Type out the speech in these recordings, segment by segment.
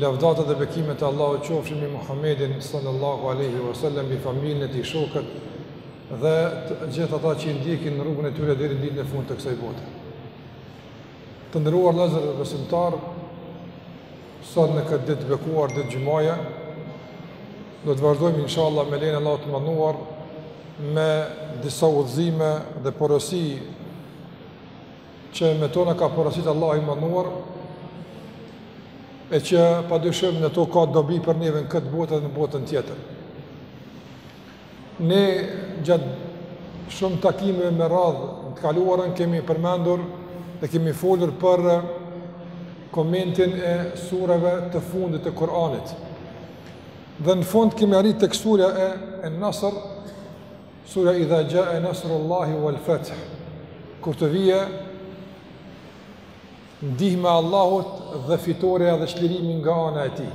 Lavdatat dhe bekimet e Allahut qofshin mbi Muhammedin sallallahu alaihi wasallam, mbi familjen e tij, shokët dhe të gjithë ata që i ndjekin rrugën e tyre deri në ditën e fundit të kësaj bote. Të nderuar vëllezër besimtarë, sot në këtë ditë të bekuar ditë xhumaja, do të vazhdojmë inshallah me lejen e Allahut të madhëruar me disa udhëzime dhe porosi që me to na ka porosit Allahu i madhëruar, e që pa dyshim në to ka dobi për neve në këtë botë dhe në botën tjetër. Ne gjatë shumë takimeve me radhë në të kaluarën kemi përmendur dhe kemi folur për komentin e sureve të fundit të Kuranit. Dhe në fund kemi arrit te surja e, En Nasr, Sura Idha Jaa Nasrullahi wal Fath. Kur të vijë ndihma e Allahut dhe fitorja dhe çlirimi nga ana e Tij.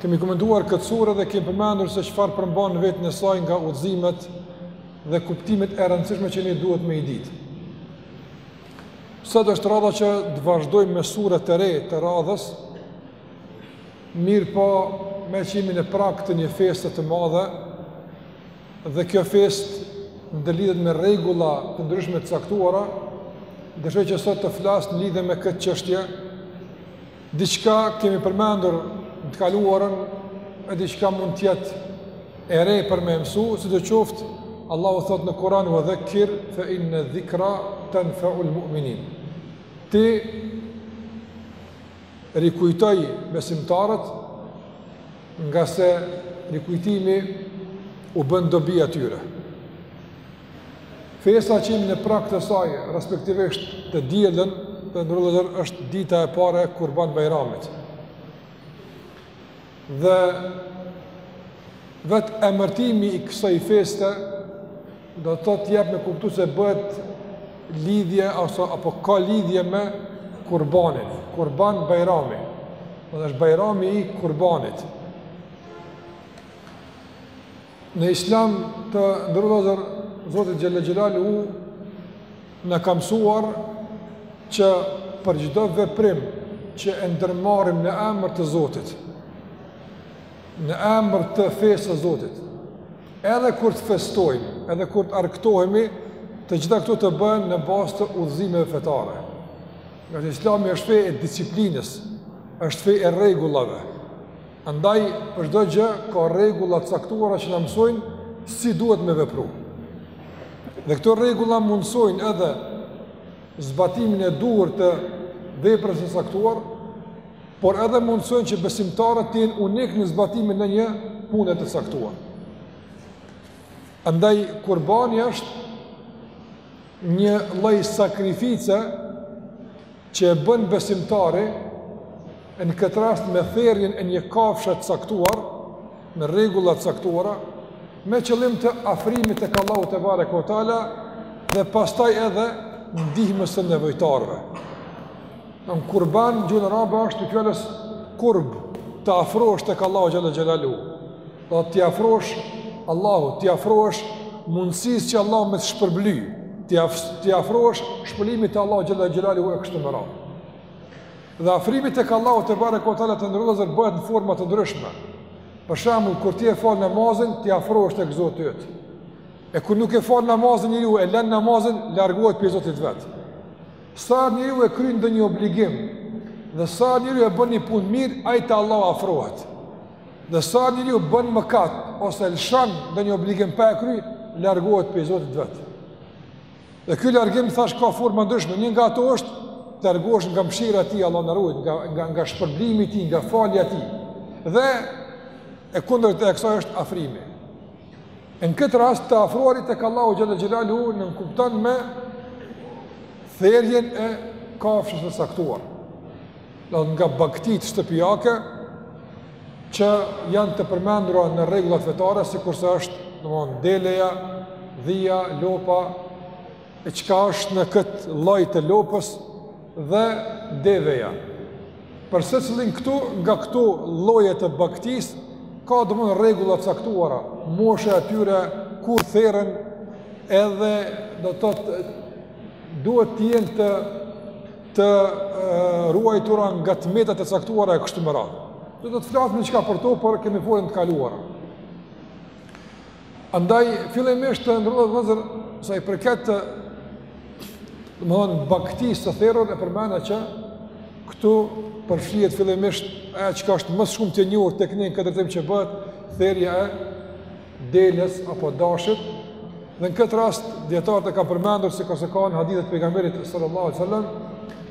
Kemi komentuar këtë sure dhe kemi përmendur se çfarë përmban në veten e saj nga udhëzimet dhe kuptimet e rëndësishme që ne duhet me i ditë. Sot është radha që të vazhdojmë me sure të re të radhës, Mirëpo, meqë jemi në prag të një feste të madhe dhe kjo festë ndërlidhet me rregulla të ndryshme të caktuara, dëshoj që sot të flas në lidhje me këtë çështje. Diçka kemi përmendur në të kaluarën e diçka mund të jetë e re për me mësu, sidoqoftë Allahu thotë në Kur'an wa dhakkir fa inna dhikra tanfa'ul mu'minin. Ti rikujtoji besimtarët ngase rikujtimi u bën dobi atyre. Festa që jemi në prag të saj, respektivisht të dielën, të nderuar vëllezër është dita e parë e kurban bajramit. Dhe vetë emërtimi i kësaj feste do të thotë jep me kuptu se bëhet lidhje ose apo ka lidhje me kurbanin, kurban bajrami. Do të thotë bajrami i kurbanit. Në Islam të nderuar vëllezër, Zoti xhele xhelaluhu na ka mësuar që për çdo veprim që e ndërmarrim në emër të Zotit, në emër të fesë së Zotit, edhe kur të festojmë, edhe kur të argëtohemi, të gjitha këto të bëhen në bazë të udhëzimeve fetare. Ngase islami është fe e disiplinës, është fe e rregullave. Andaj për çdo gjë ka rregulla të caktuara që na mësojnë si duhet me vepru. Dhe këto rregulla mundësojnë edhe zbatimin e duhur të veprës së caktuar, por edhe mundësojnë që besimtarët të jenë unik në zbatimin e një pune të caktuar. Andaj kurbani është Një lloj sakrifice që e bën besimtari në këtë rast me therjen e një kafshe të caktuar, me rregulla të caktuara, me qëllim të afrimit tek Allahu tebareke ue teala dhe pastaj edhe ndihmës së nevojtarëve. Kurban në gjuhën arabe është prej fjalës kurb të afrohesh tek Allahu xhalla xhelalu. T'i afrohesh Allahut, t'i afrohesh mundësisë që Allahu me të shpërbly, t'i afrohesh shpërblimit të Allahut xhalla xhelalu e kështu me radhë. Dhe afrimi tek Allahu tebareke ue teala të nderuar vëllezër bëhet në forma të ndryshme. Për shembull, kur ti e fal namazin, ti afrohesh tek Zoti yt. E kur nuk e fal namazin njeriu e lën namazin, largohet prej Zotit vet. Sa herë njeriu e kryen ndonjë obligim, Dhe sa herë njeriu e bën një punë të mirë, ai te Allahu afrohet. Dhe sa herë njeriu bën mëkat, ose lëshan ndonjë obligim pa e kry, largohet prej Zotit vet. Dhe ky largim, thashë, ka forma të ndryshme, një nga ato është, të largohesh nga mshira e tij, Allahu na rujt, nga, nga, nga shpërblimi i tij, nga falja e tij. Dhe e kundërta e kësaj është afrimi. Në këtë rast, të afruarit tek Allahu xhalla xhelalu nënkupton me therjen e kafshës së caktuar. do nga bagëtitë shtëpiake që janë të përmendura në rregullat fetare sikurse është, domthonë deleja, dhia, lopa e çka është në kët lloj të lopës dhe deveja. Për secilin këtu nga këto lloje të bagëtisë ka domthonë rregulla të caktuara, mosha e tyre kur therën edhe do të thotë duhet të jenë të të ruajtura nga të metat e caktuara e kështu me radhë. Dhe do të flasim diçka për to, por kemi folë në të kaluarën. Andaj, fillimisht të nderuar vëllezër, sa i përket domethënë bagëtisë së therur e përmenda që këtu përfshihet fillimisht e çka është më së shumti e njohur tek ne në këtë drejtim që bëhet, therja e deles apo dashit. Dhe në këtë rast dijetarët e kanë përmendur sikurse ka në hadithet e pejgamberit sallallahu alajhi wasallam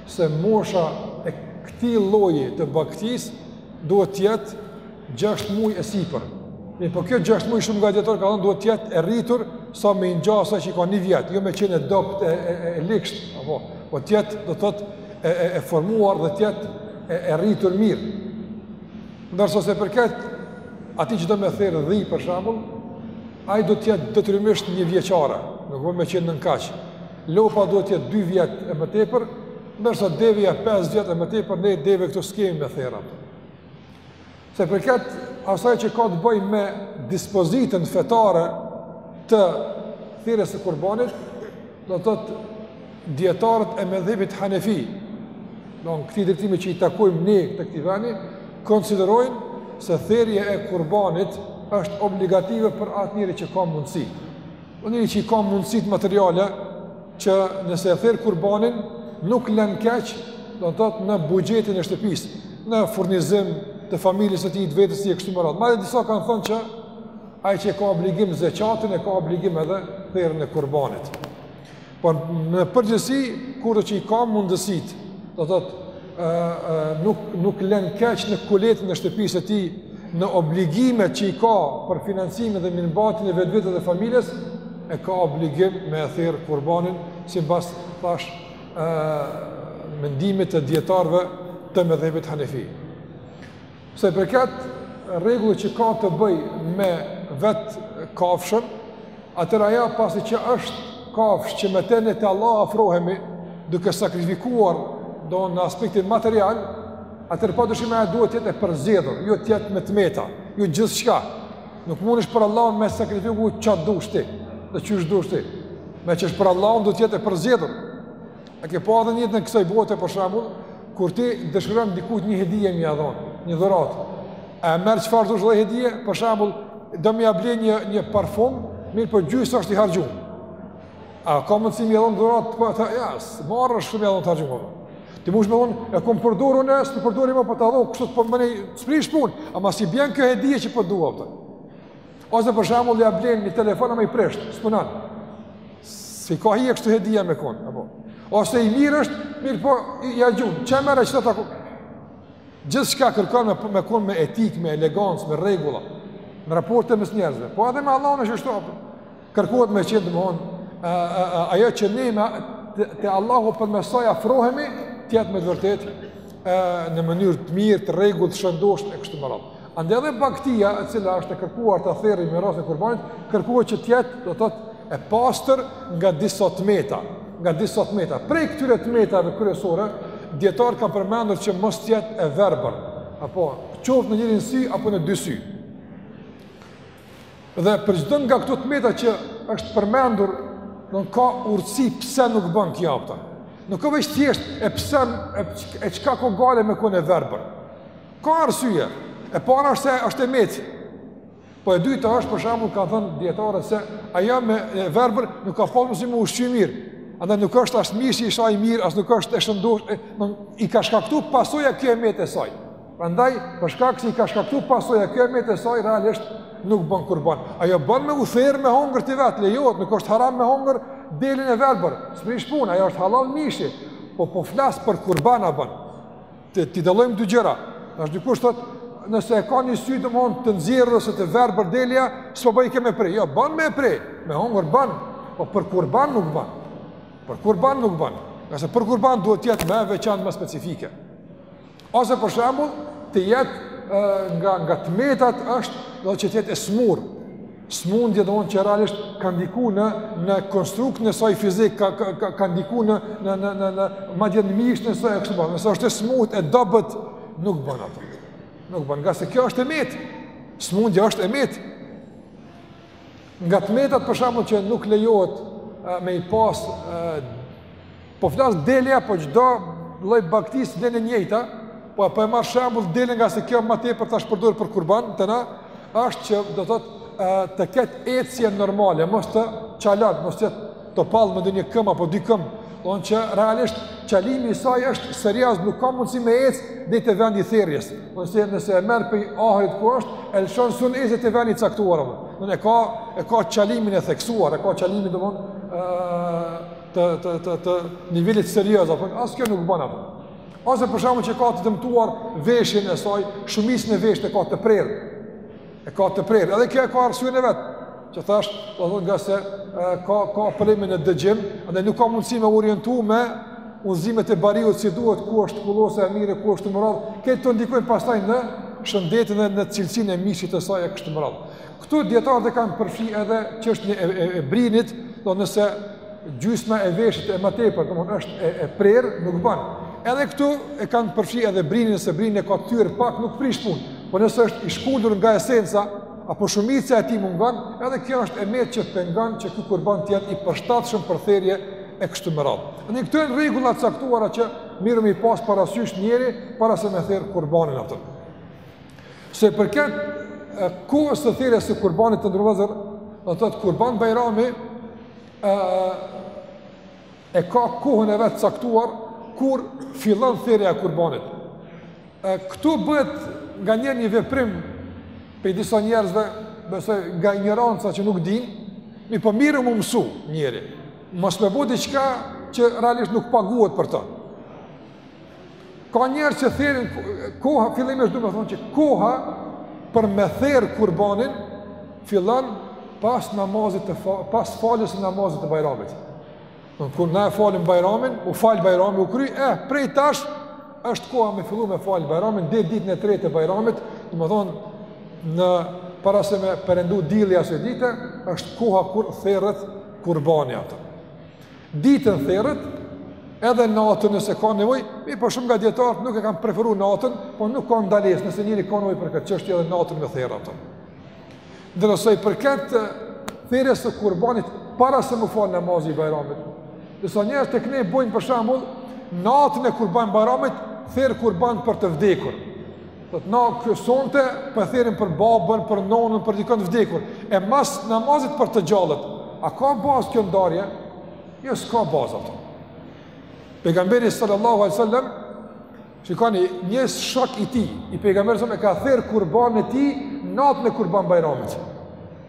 se mosha e këtij lloji të bagëtisë duhet të jetë 6 muaj e sipër. Mirëpo kjo 6 muaj shumë nga dijetarët kanë thënë duhet të jetë e rritur sa me i ngja asaj që i ka një vjet, jo me qenë e dobët e e, e liksht apo po të jetë do të thotë e, e, e formuar dhe të jetë e, e rritur mirë. Ndërsa se përket atij që do me therë dhi, për shembull, ai duhet të jetë detyrimisht një vjeçare, nuk bën me qenë nën kaq. Lopa duhet të jetë dy vjet e më tepër, ndërsa devja 5 vjet e më tepër, ne deve këtu s'kemi me therrë. Se përket asaj që ka të bëjë me dispozitën fetare të therjes së kurbanit, do të thotë Dijetarët e medhebit Hanefi, të këtij drejtimi që i takojmë ne të këtij vendi, konsiderojnë se therja e kurbanit është obligative për atë njeri që ka mundësi. Njeri që i ka mundësitë materiale, që nëse e therë kurbanin, nuk len keq, do të thotë në buxhetin e shtëpisë, në furnizim të familjes së tij, të vetes tij e kështu me radhë. Madje disa kanë thonë që, ai që e ka obligim zeqatin, e ka obligim edhe therjen e kurbanit. Por në përgjithësi kur që i ka mundësitë, do thotë, ë ë nuk nuk len keq në kuletin e shtëpisë së tij, në obligimet që i ka për financimin dhe mirëmbajtjen e vetvetes dhe familjes, e ka obligim me e therrë kurbanin simbas thashë ë mendimit të dijetarëve të medhhebit hanefi. Sa i përket rregullit që ka të bëjë me vetë kafshën, atëherë ajo pasi që është kafshë që me të ne të Allah afrohemi duke sakrifikuar do në aspektin material, atëherë pa dyshim ajo duhet të jetë e përzgjedhur, jo të jetë me të meta, jo gjithçka. Nuk mundesh për Allahun me sakrifiku çka dush ti dhe qysh dush ti. Meqë është për Allahun duhet të jetë e përzgjedhur. A ke pa edhe në jetën e kësaj bote për shembull, kur ti dëshiron dikujt një hedije me ia dhon, një dhuratë. A merr çfarëdo lloj hedije? Për shembull, do me ia ble një një parfum, mirëpo gjysë është i harxhuar. A ka mundësi me ia dhon dhuratë po ata ja, marrë është shumë me ia dhon harxhuar. Ti mundesh me thonë, e kam përdorur unë, s'e përdori më po ta dhon, kështu po mu nuk më prish punë, ama s'i bën kjo hedije që po dua atë. Ose për shembull ia blen një telefon ama i prisht, s'punon. S'i ka hije kështu hedia me kon, apo. Ose i mirë është, mirëpo ia gjun, qe merre çfarë takon. Gjithçka kërkon me me kon me etikë, me elegancë, me rregulla, në raporte mes njerëzve. Po edhe me Allahun është kështu apo. Kërkohet me qenë domthon, ë ë ë ajo që ne me te, te Allahu përmes saj afrohemi, të jetë me të vërtetë ë në mënyrë të mirë, të rregullt, të shëndoshë e kështu me radhë. Andaj edhe baktia e cila është e kërkuar ta therrim me rastin e kurbanit, kërkohet që të jetë, do të thotë, e pastër nga disa të meta, nga disa të meta. Prej këtyre të metave kryesore, dijetarët kanë përmendur që mos të jetë e verbër, apo qoftë në njërin sy apo në dy sy. Dhe për çdo nga këto të meta që është përmendur, do të ka urtësi pse nuk bën kjo pra. Nuk ko veç thjesht e pse e çka ka gale me kon e verbër. Ka arsye. E para është se është e metë. Po e dyta është për shembull kanë thënë dijetarët se ajo e verbër nuk ka fjalë si me u ushqy mirë. Andaj nuk është as mishi i saj mirë, as nuk është e shëndoshë, do i ka shkaktu pasoja kjo e metë e saj. Prandaj për shkak se i ka shkaktu pasoja kjo e metë e saj realisht nuk bën kurban. Ajo bën me u ther me hongër ti vet, lejohet, nuk është haram me hongër delin e verbër. S'prish punë, ajo është halal mishi. Po po flas për kurban a bën. T'i dallojmë dy gjëra. Tash dikush thot, nëse e ka një sy domethënë të nxjerrë ose të verbër delja, s'po bëjka me pre. Jo, bën me e pre. Me hongër bën. Po për kurban nuk bën. Për kurban nuk bën. Ngase për kurban duhet të jetë më e veçantë, më specifike. Ose për shembull, të jetë nga nga t'metat është që të jetë e smur. Smundje domethënë që realisht ka ndikuar në në konstruktin e saj fizik, ka ka ka ndikuar në në në në në madje në mishin e saj kështu po. Nëse është e smut e dobët nuk bën atë. Nuk bën, ngase kjo është e metë. Smundja është e metë. Nga të metat për shembull që nuk lejohet me i pas Po flas delja po çdo lloj baktis vlen e njëjta, po apo e marr shembull dele ngase kjo më tepër tash përdoret për kurban te na, është që do thotë të ketë ecje normale, mos të çalon, mos të topallë me ndonjë këmbë apo dy këmbë, domethënë që realisht çalimi i saj është serioz, nuk ka mundësi me ec deri te vendi i therjes. Ose nëse e merr prej ahrit ku është, e lëshon s'un ecë te vendi i caktuar apo. Domethënë ka e ka çalimin e theksuar, e ka çalimin domon ë të të të të nivelit serioz apo as kjo nuk bën apo. Ose për shembull që e ka të dëmtuar veshin e saj, shumicën e veshit e ka të prerë. E ka të prerë, edhe kjo e ka arsyen e vet. Që thash, domethënë ngase ka ka probleme në dëgjim, andaj nuk ka mundësi me u orientu me udhëzimet e bariut si duhet ku është kullosa e mirë, e kështu me radhë. Këto ndikojnë pastaj në shëndetin dhe në cilësinë e mishit të saj e kështu me radhë. Këtu dijetarët e kanë përfshi edhe çështjen e, e, e brinit, do nëse gjysma e veshit e më tepër, domethënë është e, e prerë, nuk ban. Edhe këtu e kanë përfshi edhe brinin, nëse brinin e ka t'thyer pak, nuk prish punë. Po nëse është i shkulur nga esenca, apo shumica e tij mungon, edhe kjo është e metë që pengon që ky kurban të jetë i përshtatshëm për therje e kështu me radhë. Këto janë rregulla t'caktuara që mirë me i pasë parasysh njeri, para se me therë kurbanin ato. Sa i përket kohës së therjes së kurbanit të nderuar vëllezër, do të thotë kurban Bajrami ë e ka kohën e vet t'caktuar kur fillon therja e kurbanit. Ë këtu bëhet nganjëherë një veprim prej disa njerëzve, besoj nga injoranca që nuk dinë, mi po mirë me u mësu njeri. Mos me bo diçka që realisht nuk paguhet për të. Ka njerëz që therin koha, fillimisht domethonë që koha për me therr kurbanin, fillon pas namazit të fa, pas faljes së namazit të bajramit. Na kur na e falim bajramin, u fal bajrami, u kry, e, eh, prej tash, është koha me fillu me fal bajramin, deri ditën e tretë e bajramit, domethonë, në para se me përendu dielli asaj dite, është koha kur therret kurbani ato. Ditën therret, edhe natën nëse ka nevojë, mirëpo shumë nga dijetarët nuk e kanë preferuar natën, po nuk ka ndalesë, nëse njeri ka nevojë për këtë çështje edhe natën me therr ato. Ndërsa i përket therrjes së kurbanit para se me u fal namazi i Bajramit. Disa njerëz tek ne bojnë për shembull natën e kurban Bajramit, therrin kurban për të vdekur. Do të na sonte po e therrin për babën, për nonën, për dikon të vdekur. E mas namazit për të gjallët. A ka bazë kjo ndarje? Jo, s'ka bazë ato. Pejgamberi sallallahu alejhi ve selam, shikoni një shok i tij, i pejgamberit selam e ka therr kurbanin e tij, natën e kurban bajramit.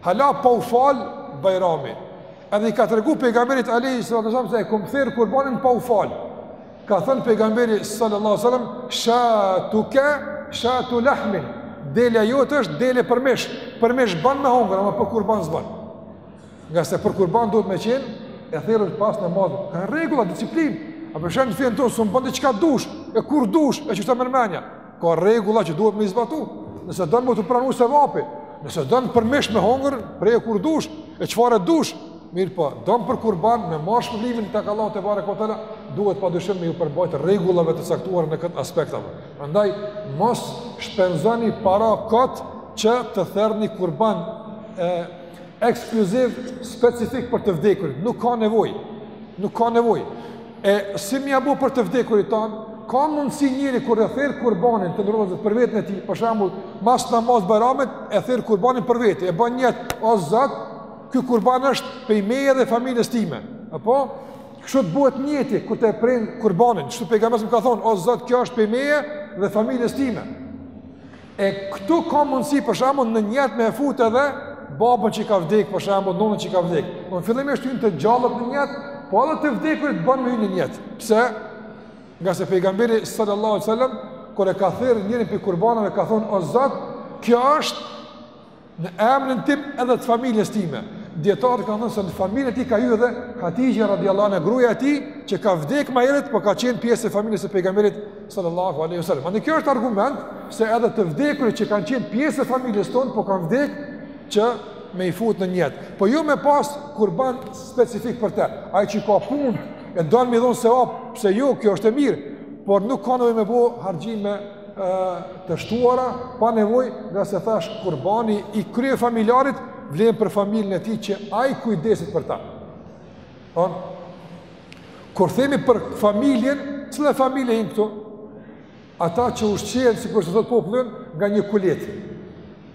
Hala pa u fal bajrami. Edhe i ka tregu pejgamberit alejhi salatu ve selam, se e kom therr kurbanin pa u fal. Ka thanë pejgamberi sallallahu alajhi wasallam, "Shatuka shatu lahmin." Delja jote është dele për mish, për mish ban me hongër, ama për kurban s'ban. Ngase për kurban duhet me qenë e therrur pas namazit. Ka rregulla, disiplinë. A për shembull fenë tonë, "S'un ban ti çka dush, e kur dush, e çfarë mënyre." Ka rregulla që duhet me i zbatu. Nëse don me t'u pranu sevapi, nëse don për mish me hongër, preje kur dush, e çfarë dush, mirëpo, don për kurban me marrë shpërblimin tek Allahu tebareke ve teala, duhet padyshim me ju përbajt rregullave të caktuara në këtë aspekt apo. Prandaj mos shpenzoni para kot që të therrni kurban ekskluziv specifik për të vdekurit. Nuk ka nevojë. Nuk ka nevojë. E si me ia bo për të vdekurit tanë, ka mundsi njeri kur e therr kurbanin të ndrozet për veten e tij, për shembull, mas namaz Bajramit e therr kurbanin për vete, e ban nijet o Zot, ky kurban është prej meje dhe familjes time. Apo kështu të bëhet nijeti kur ta pren kurbanin, kështu pejgamberi a.s. ka thonë, o Zot, kjo është prej meje dhe familjes time. E këtu ka mundësi për shembull në nijet me e fut edhe babën që i ka vdek për shembull, nonën që i ka vdek. Po fillimisht hyn të gjallët në nijet, po edhe të vdekurit ban me hy në nijet. Pse? Ngase pejgamberi sallallahu alajhi wasallam kur e ka therr njërin prej kurbanave ka thonë o Zot, kjo është Në emrin tim edhe të familjes time. Dijetarët kanë thënë se në familjen e tij ka hy edhe Hatixhja radiallahu anha, gruja e tij që ka vdek ma herët, po ka qenë pjesë e familjes së pejgamberit sallallahu aleyhi sallam. Domthonë kjo është argument se edhe të vdekurit që kanë qenë pjesë e familjes tonë, po kanë vdek që me i fut në nijet. Por jo me pas kurban specifik për te, ai që ka punë, e don me i dhonë sevap, pse jo, kjo është e mirë, por nuk ka nevojë me bo harxhime të shtuara pa nevojë, ngase thashë kurbani i kryefamiljarit vlen për familjen e tij që ai kujdeset për ta. Don. Kur themi për familjen, cila familje hin këtu? Ata që ushqehen sikurse thotë populli nga një kuletë.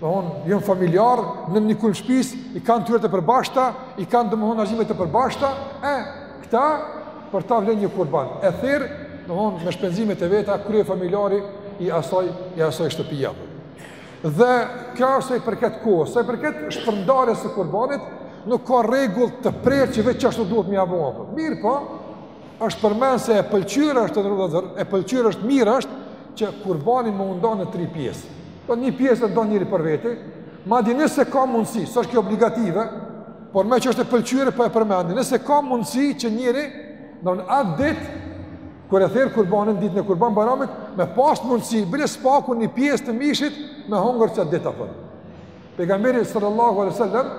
domthonë janë familjar në një kulm shtëpis, i kanë të hyrat e përbashkëta, i kanë domthonë harxhime të përbashkëta, e këta për ta vlen një kurban. E ther, domthonë me shpenzimet e veta kryefamiljari i asaj i asaj shtëpia. Dhe kjo është sa i përket kohës, sa i përket shpërndarjes së kurbanit, nuk ka rregull të prerë që veç qashtu duhet me u bo. Mirëpo, Është përmend se e pëlqyer është të nderuar vëllazër, e pëlqyer është mirë është që kurbani me u ndo në tri pjesë. Po një pjesë e ndon njeri për vete, madje nëse ka mundësi, s'është kjo obligative, por meqë është e pëlqyer po e përmendi. Nëse ka mundësi që njeri don atë ditë kur e ther kurbanin ditën e Kurban Bajramit, me pas mundësi bile s'paku një pjesë të mishit me hongër qat ditë apo. Pejgamberi sallallahu alaihi wasallam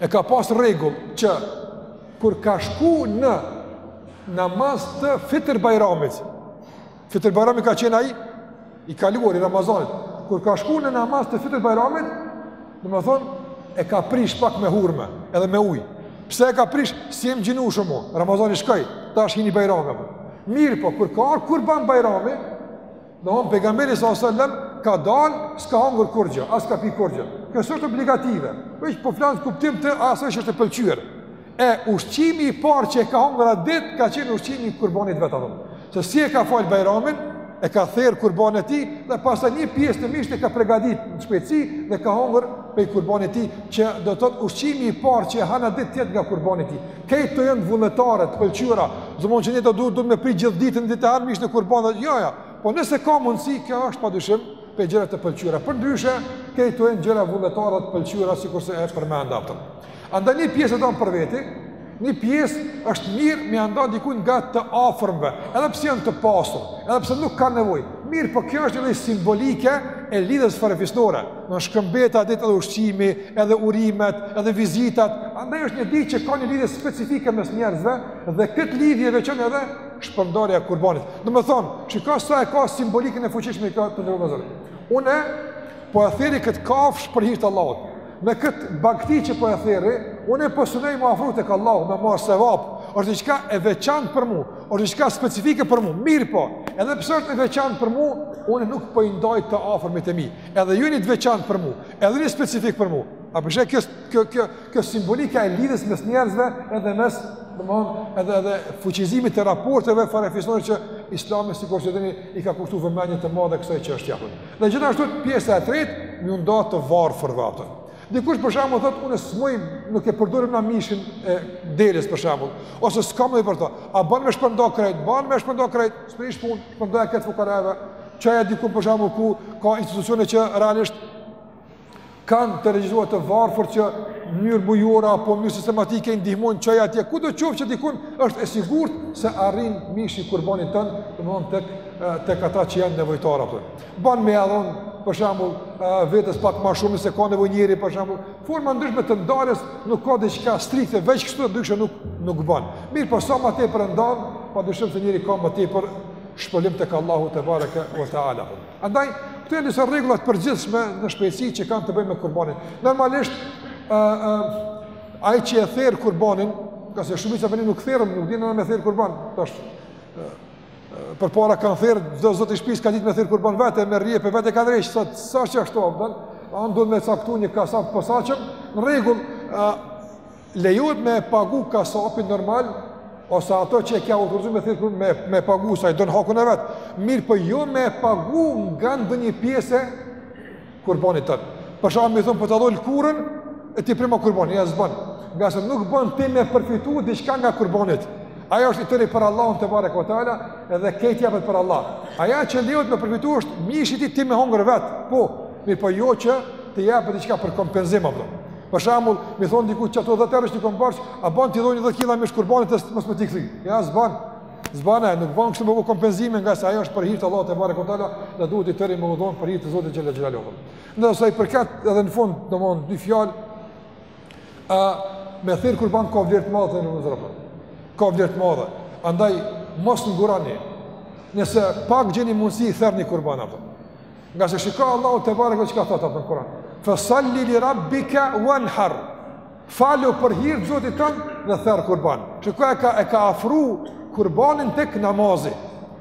E ka pas rregull që kur ka shku në namaz të Fitr Bajramit. Fitr Bajrami ka qenë ai i kaluar i Ramazanit. Kur ka shku në namaz të Fitr Bajramit, domethonë e ka prish pak me hurme, edhe me ujë. Pse e ka prish? S'jam agjinushëm, Ramazani shkoi, tash hini Bajrami. Mirëpo, kur ka ardh Kurban Bajrami, Domthon pejgamberi sa selam ka dal, s'ka hangur kurrgjë, as ka pi kurrgjë. Kjo s'është obligative. Veç po flas n'kuptim të asaj që është e pëlqyer. E ushqimi i parë që e ka hangur atë ditë ka qenë ushqimi i kurbanit t'vet domthon. Se si e ka fal Bajramin, e ka ther kurbanin e tij dhe pastaj një pjesë të mishit e ka përgatit në shpejtësi dhe ka hangur prej kurbanit të tij që do të thotë ushqimi i parë që e han atë ditë të jetë nga kurbani i tij. Krejt këto janë vullnetare të pëlqyera, s'domthonë që ne do duhet me prit gjithë ditën deri të ha mishin e kurbanit. Jo, jo. Po nëse ka mundësi, kjo është padyshim prej gjërave të pëlqyera. Përndryshe, krejt këto janë gjëra vullnetare të pëlqyera sikurse e përmenda. Andaj një pjesë e ndon për vete, një pjesë është mirë me ia nda dikujt nga të afërmve, edhe pse janë të pasur, edhe pse nuk kanë nevojë. Mirëpo kjo është një lloj simbolike e lidhjes farefisnore. Shkëmbehet atë ditë edhe ushqimi, edhe urimet, edhe vizitat, andaj është një ditë që ka një lidhje specifike mes njerëzve dhe këtë lidhje e veçon edhe shpërndarja e kurbanit. Domethënë, shiko sa e ka simbolikën e fuqishme këto të ndërgozur. Unë po e therri këtë kafshë për hir të Allahut. Me këtë bagti që po e therri, unë po synoj m'u afru tek Allahu, me marr sevap. Është diçka e veçantë për mua, është diçka specifike për mua. Mirëpo, edhe pse është e veçantë për mua, unë nuk po i ndaj të afërmit e mi. Edhe ju jeni të veçantë për mua, edhe jeni specifik për mua. A pe sheh kjo, kjo, kjo, kjo simbolika e lidhjes mes njerëzve edhe mes, domethonë edhe, edhe fuqizimit të raporteve farefisnore që islami sikur që e dini i ka kushtu vëmendje të madhe kësaj çështjeje. Dhe gjithashtu pjesa e tretë, me ju nda të varfërve apo. Dikush për shembull thotë unë s'muj nuk e përdorim na mishin e deles për shembull, ose s'kam më për to. A bën me shpërnda krejt, bën me shpërnda krejt, s'prish punë, shpërndaje krejt fukarave. Çoja diku për shembull ku ka institucione që realisht kanë të regjistruar të varfër që në mënyrë mujore apo mënyrë sistematike i ndihmojnë çoja atje kudo qoftë që dikun është e sigurt se arrin mishi i kurbanit tënd, domthonë tek tek ata që janë nevojtarë apo. Ban me ia dhon për shembull vetes pak më shumë se ka nevojë njeri për shembull. Forma të ndryshme të ndarjes nuk ka diçka strikte, veç kështu ndryshe nuk nuk bën. Mirëpo sa më tepër e ndan, padyshim se njeri ka më tepër shpërblim tek Allahu tebareke ve teala. Andaj këto janë disa rregulla të përgjithshme në shpejtësi që kanë të bëjnë me kurbanin. Normalisht ë ë ai që e therr kurbanin, ngase shumica vënë nuk therrin, nuk dinë me therr kurban, tash përpara kanë therr çdo zot i shtëpis ka dit me therr kurban vetë me rrjep vetë ka drejt sot sa çka ashtu apo duhet me caktu një kasap posaçëm në rregull Lejohet me e pagu kasapin normal, ose atë që e ke autorizu me therr me, me pagu, sa e don hakun e vet, mirëpo jo me e pagu nga ndonjë pjesë e kurbanit ton. Për shembull me thonë po ta lo lëkurën, e ti prema kurbanin, jo s'ban, ngase nuk ban ti me përfitu diçka nga kurbani. Ai është i tëri për Allahun tebareke ve teala, edhe krejt jepet për Allah. Ajo që lejohet me përfitu është mishin e tij me hongër vetë, po, mirëpo jo që të jepet diçka për kompenzim, apo. Për shembull, me i thon dikujt ato 10 euro që t'i kom borxh, a bën t'i dho 10 kg mish kurbani e mos me t'i kthy. Jo s'bën. S'bën, nuk bën kështu me bo kompenzime ngase ajo është për hir të Allahut tebareke ve teala, dhe duhet i tërë me u dhon për hir të Zotit xhel-le xhelaluhu. Në sa i përket edhe në fund, domthon dy fjalë. Ë me therr kurban ka vlerë të madhe te Zoti. Ka vlerë të madhe. Andaj mos ngurroni. Nëse pak gjeni mundsi therrni kurban apo. Nga se shika Allahu tebareke çka thotë në Kur'an. Fësalli li rabbika wanhar. Falu për hir të Zotit tënd dhe therr kurban. Shiko e ka e ka afru kurbanin tek namazi.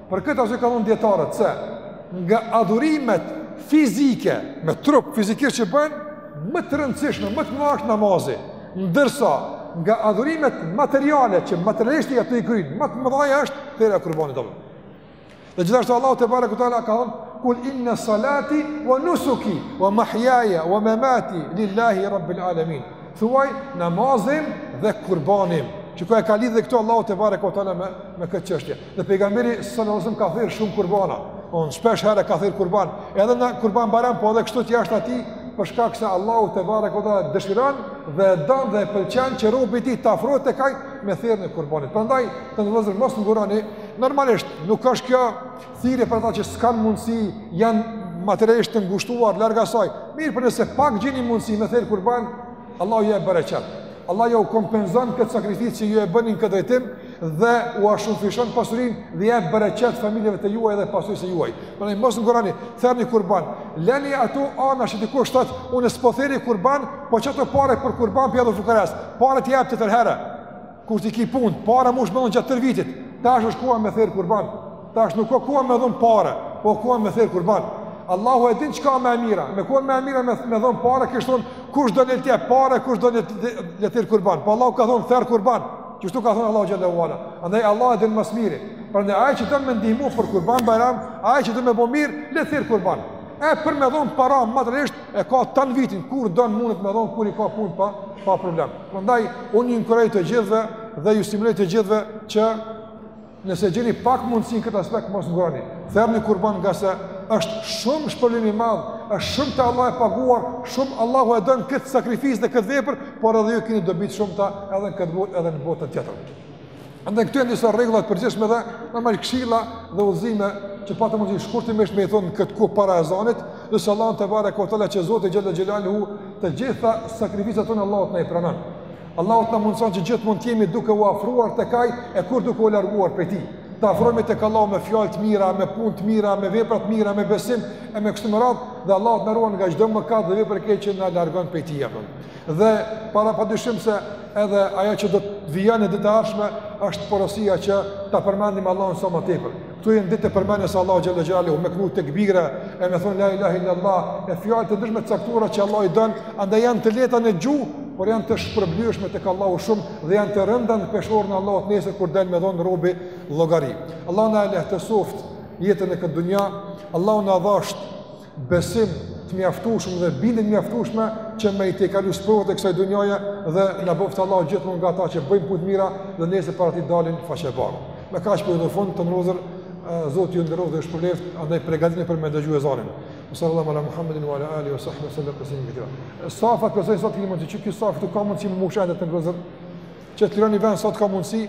Për këtë arsye kanë thonë dietarët se nga adhurimet fizike me trup fizikisht që bën më të rëndësishme, më e madhja është namazi. Ndërsa nga adhurimet materiale që materialisht i ato i kryn, më e madhja është therja e kurbanit apo. Dhe gjithashtu Allahu tebareke ve teala ka thonë, kul inna salati wa nusuki wa mahjaja wa mamati lillahi rabbil alamin. Thuaj namazi im dhe kurbani im. Shiko e ka lidhë edhe këtu Allahu tebareke ve teala me, me këtë qështje. Dhe pejgamberi a.s. ka therë shumë kurbana. Dmth shpeshherë ka therë kurban. Edhe në kurban bajram po edhe kështu jashtë atij për shkak se Allahu tebareke ve teala dëshiron dhe e don dhe e pëlqen që robi i tij të afrohet tek ai me therjen e kurbanit. Prandaj Të nderuar vëllezër, mos ngurroni, normalisht, nuk është kjo thirrje për ata që s'kanë mundësi, janë materialisht të ngushtuar, larg asaj. Mirëpo nëse pak gjeni mundësi me therë kurban, Allah ju jep bereqet. Allah ju kompenzon këtë sakrificë që ju e bëni në këtë drejtim dhe ua shumëfishon pasurinë dhe ju jep bereqet familjeve tuaja dhe pasurisë suaj. Prandaj mos ngurroni, therni kurban, leni ato anash, dikush thotë, unë s'po theri kurban, po ia jap paret për kurban fukarasë, paret jepi tjetër herë. Kur ti ki punë, pare munesh me dhënë gjatë tërë vitit, tash është koha me therë kurban, tash nuk o koha me dhënë pare, po koha me therë kurban. Allahu e din çka o më e mira, me kanë më e mira me, me dhënë pare, kish thonë, kush don le t'jep pare, kush don le të therë kurban. Po Allahu ka thonë, therë kurban, kështu ka thonë Allahu xhele ve ala. Andaj Allahu e din ma s'miri, prandaj ai që don me ndihmu për kurban bajram, ai që don me bo mirë, le të therë kurban. E për me dhënë para, materialisht, e ka tan vitin kur don mundet me dhon kur i ka punë pa pa problem. Prandaj unë ju inkurajoj të gjithëve dhe ju stimuloj të gjithëve që nëse gjeni pak mundësi në këtë aspekt mos ngurroni. Therni kurban ngase është shumë shpërblim i madh, është shumë te Allahu e paguar, shumë Allahu e don këtë sakrificë dhe këtë vepër, por edhe ju keni dobi të shumta edhe në këtë botë edhe në botën tjetër. Andaj këto janë disa rregulla të përgjithshme dhe normal këshilla dhe udhëzime që patëm mundësi shkurtimisht me i thonë në këtë kohë para ezanit, e lusim Allahun tebareke ve teala që Zoti xhele xhelaluhu, të gjitha sakrificat tona Allahu të na i pranon. Allahu të na mundëson që gjithmonë të jemi duke u afruar tek ai e kurrë duke u larguar prej tij. Të afrohemi tek Allahu me fjalë të mira, me punë të mira, me vepra të mira, me besim e me kështu me radhë dhe Allahu të na ruan nga çdo mëkat dhe vepër e keqe që na largon prej tij. Jepëm. Dhe prapë pa dyshim se edhe ajo që do të vijojë në ditën e ardhshme është porosia që ta përmendim Allahun sa ma tepër. Këto janë ditë e përmendjes së Allahut xhel-le xhelaluhu me këndu tekbire e me thonë la ilaha illa allah e fjalë të ndryshme të caktuara që Allah i don, andaj janë të lehta në gjuhë, por janë të shpërblyeshme tek Allahu shumë dhe janë të rënda në peshorën e Allahut nesër kur del me dhonë robi llogari. Allahu na e lehtësoftë jetën në këtë dunja, Allahu na dhashtë besim të mjaftueshëm dhe bindje të mjaftueshme që me i tejkalu sprovat e kësaj dunjaje dhe na bëftë Allahu gjithmonë nga ata që bëjnë punë të mira dhe nesër para tij dalin faqebardhë. Me kaq po e përfundoj të nderuar Zoti ju nderoftë dhe shpërbleftë andaj pregatituni për me dëgju ezanin. Sallallahu ala Muhammedin wa ala alihi wa sahbihi wa sallam tasliman kathiran. Safat sa të kemi mundësi çikë safat këtu ka mundësi me mushë edhe të nderuar. që të lironi vend sa të ka mundësi,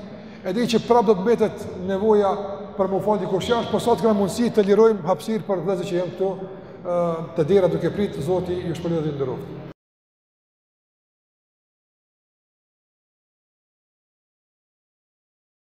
e di që prapë do të mbetet nevoja për m'u falë dikush jashtë, por sa të kemi mundësi të lirojmë hapësirë për vëllezër që janë këtu, te dera duke pritë, Zoti ju shpërbleftë dhe nderoftë.